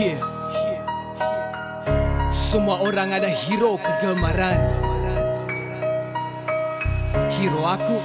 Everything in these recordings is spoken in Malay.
Yeah. Semua orang ada hero kegemaran. Hero aku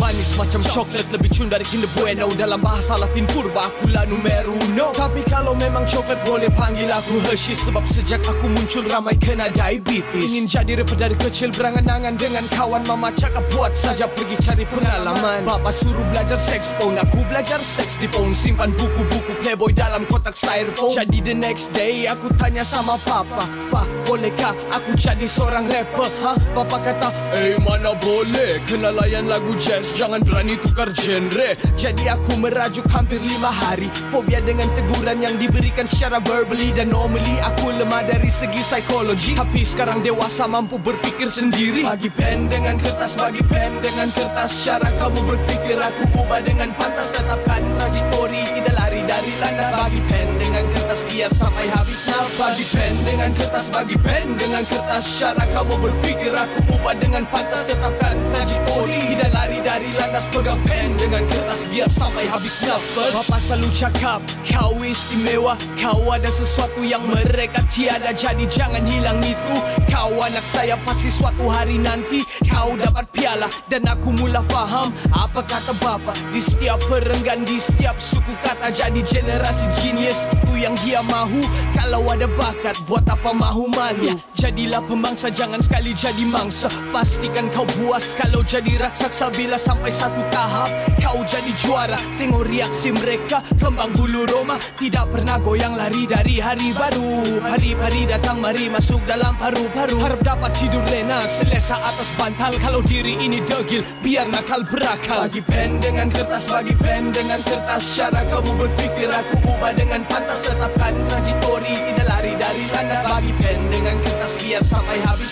Manis macam coklat Lebih cun dari Kinder Bueno. Dalam bahasa Latin purba Aku lah numero uno. Tapi kalau memang coklat Boleh panggil aku Hershey. Sebab sejak aku muncul Ramai kena diabetes. Ingin jadi rapper dari kecil Berangan-angan dengan kawan. Mama cakap buat saja Pergi cari pengalaman. Papa suruh belajar seks phone Aku belajar seks di phone. Simpan buku-buku Playboy dalam kotak styrofoam. Jadi the next day Aku tanya sama papa Pa, bolehkah aku jadi seorang rapper? Ha? Papa kata Eh mana boleh? Kena layan lagu jazz Jangan berani tukar genre. Jadi aku merajuk hampir lima hari. Fobia dengan teguran yang diberikan secara verbally Dan normally. Aku lemah dari segi psikologi. Tapi sekarang dewasa mampu berfikir sendiri. Bagi pen dengan kertas Bagi pen dengan kertas. Cara kamu berfikir aku ubah dengan pantas. Tetapkan trajektori Tidak lari dari landas. Bagi pen dengan kertas Biar sampai habis nafas. Bagi pen dengan kertas Bagi pen dengan kertas. Cara kamu berfikir aku ubah dengan pantas. Tetapkan trajektori Tidak lari dari Dari landas Pegang pen dengan kertas Biar sampai habis nafas. Papa selalu cakap Kau istimewa Kau ada sesuatu yang mereka tiada. Jadi jangan hilang itu. Kau anak saya pasti suatu hari nanti Kau dapat piala. Dan aku mula faham Apa kata bapa Di setiap perenggan Di setiap suku kata Jadi generasi genius Itu yang dia mahu. Kalau ada bakat Buat apa mahu malu. Jadilah pemangsa Jangan sekali jadi mangsa. Pastikan kau puas Kalau jadi raksasa Bila sampai satu tahap. Kau jadi juara. Tengok reaksi mereka. Kembang bulu Roma. Tidak pernah goyang lari dari hari baru. Hari-hari datang. Mari masuk dalam paru-paru. Harap dapat tidur lena Selesa atas bantal. Kalau diri ini degil Biar nakal berakal. Bagi pen dengan kertas Bagi pen dengan kertas. Cara kamu berfikir Aku ubah dengan pantas. Tetapkan trajektori Tidak lari dari landas. Bagi pen dengan kertas Biar sampai habis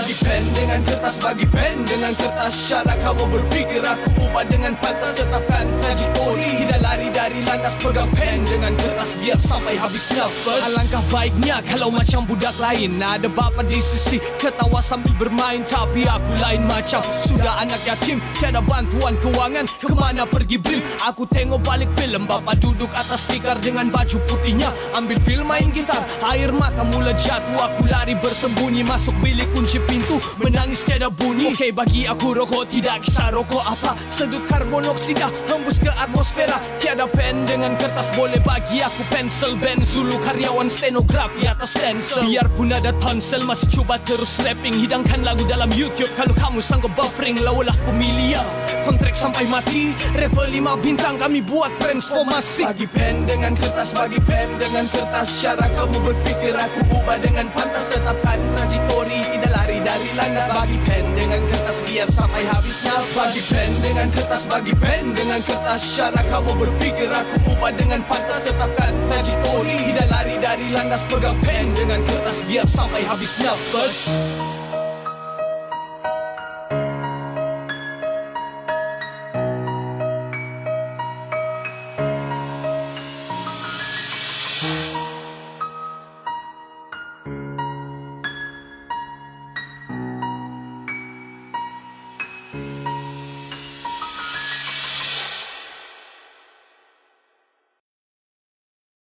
Bagi pen dengan kertas Bagi pen dengan kertas. Cara kamu berfikir Aku ubah dengan pantas. Tetapkan trajektori Tidak lari dari landas Pegang pen dengan kertas Biar sampai habis nafas. Alangkah baiknya Kalau macam budak lain. Ada bapa di sisi Ketawa sambil bermain Tapi aku lain macam. Sudah anak yatim Tiada bantuan kewangan. Kemana pergi brim? Aku tengok balik film. Bapa duduk atas tikar Dengan baju putihnya. Ambil film main gitar. Air mata mula jatuh Aku lari bersembunyi. Masuk bilik kunci pintu Menangis tiada bunyi. Okey bagi aku rokok Tidak kisah rokok apa. Sedut karbon oksida Hembus ke atmosfera. Tiada pen dengan kertas Boleh bagi aku pensel. Ben Zulu karyawan stenografi atas stencil Biarpun ada tonsel Masih cuba terus rapping. Hidangkan lagu dalam YouTube. Kalau kamu sanggup buffering Lawalah familia Kontrak sampai mati. Rapper lima bintang Kami buat transformasi. Bagi pen dengan kertas Bagi pen dengan kertas. Cara kamu berfikir Aku ubah dengan pantas. Tetapkan trajektori Tidak lari dari landas. Bagi pen dengan kertas Biar sampai habis nafas. Bagi pen dengan kertas Bagi pen dengan kertas. Cara kamu berfikir Aku ubah dengan pantas. Tetapkan trajektori Tidak lari dari landas. Pegang pen dengan kertas Biar sampai habis nafas